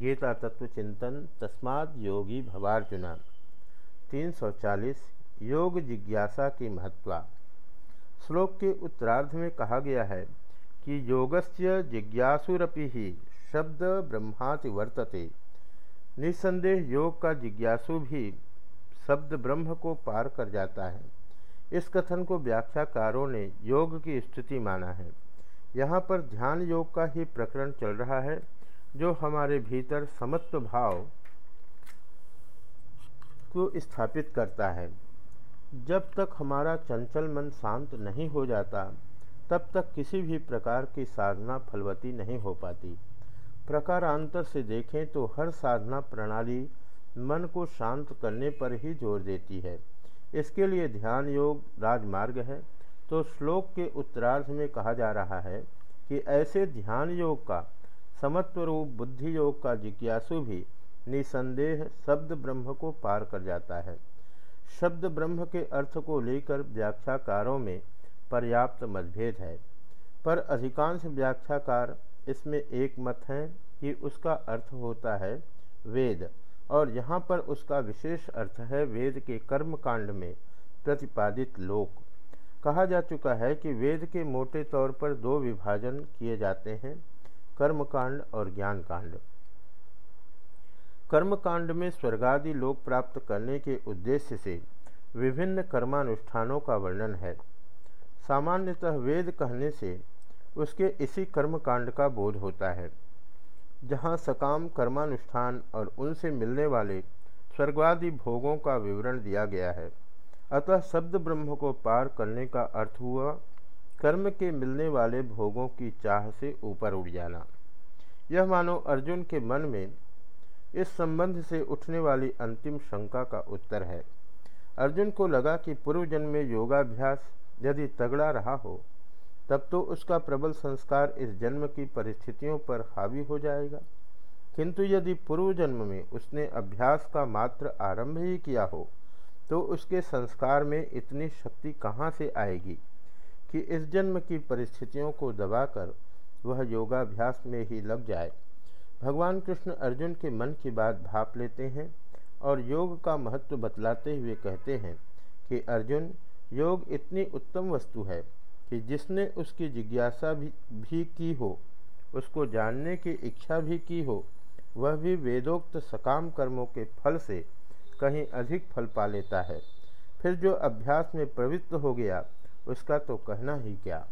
गीता तत्व चिंतन तस्माद योगी भवार्जुना 340 योग जिज्ञासा की महत्वा। श्लोक के उत्तरार्ध में कहा गया है कि योगस्य जिज्ञासुरपि ही शब्द ब्रह्माति वर्तते। निसंदेह योग का जिज्ञासु भी शब्द ब्रह्म को पार कर जाता है। इस कथन को व्याख्याकारों ने योग की स्थिति माना है। यहाँ पर ध्यान योग का ही प्रकरण चल रहा है। जो हमारे भीतर समत्व भाव को स्थापित करता है, जब तक हमारा चंचल मन शांत नहीं हो जाता, तब तक किसी भी प्रकार की साधना फलवती नहीं हो पाती। प्रकारांतर से देखें तो हर साधना प्रणाली मन को शांत करने पर ही ज़ोर देती है। इसके लिए ध्यान योग राजमार्ग है। तो श्लोक के उत्तरार्ध में कहा जा रहा है कि ऐसे ध्यान योग का समत्व रूप बुद्धि योग का जिज्ञासु भी निसंदेह शब्द ब्रह्म को पार कर जाता है। शब्द ब्रह्म के अर्थ को लेकर व्याख्याकारों में पर्याप्त मतभेद है। पर अधिकांश व्याख्याकार इसमें एक मत हैं कि उसका अर्थ होता है वेद, और यहाँ पर उसका विशेष अर्थ है वेद के कर्म कांड में प्रतिपादित लोक। कहा जा चुका है कि वेद के मोटे तौर पर दो विभाजन किए जाते हैं। कर्म कांड और ज्ञान कांड कर्म कांड में स्वर्गादि लोक प्राप्त करने के उद्देश्य से विभिन्न कर्मानुष्ठानों का वर्णन है। सामान्यतः वेद कहने से उसके इसी कर्म कांड का बोध होता है, जहाँ सकाम कर्मानुष्ठान और उनसे मिलने वाले स्वर्गादि भोगों का विवरण दिया गया है। अतः शब्द ब्रह्म को पार करने का अर्थ हुआ कर्म के मिलने वाले भोगों की चाह से ऊपर उड़ जाना। यह मानो अर्जुन के मन में इस संबंध से उठने वाली अंतिम शंका का उत्तर है। अर्जुन को लगा कि पूर्व जन्म में योगाभ्यास यदि तगड़ा रहा हो, तब तो उसका प्रबल संस्कार इस जन्म की परिस्थितियों पर हावी हो जाएगा। किंतु यदि पूर्व जन्म में उसने अभ्यास का मात्र आरंभ ही किया हो तो उसके संस्कार में इतनी शक्ति कहाँ से आएगी? कि इस जन्म की परिस्थितियों को दबाकर वह योगाभ्यास में ही लग जाए। भगवान कृष्ण अर्जुन के मन की बात भाप लेते हैं और योग का महत्व बतलाते हुए कहते हैं कि अर्जुन योग इतनी उत्तम वस्तु है कि जिसने उसकी जिज्ञासा भी, भी की हो उसको जानने की इच्छा भी की हो वह भी वेदोक्त सकाम कर्मों के फल से कहीं अधिक फल पा लेता है। फिर जो अभ्यास में प्रवृत्त हो गया उसका तो कहना ही क्या।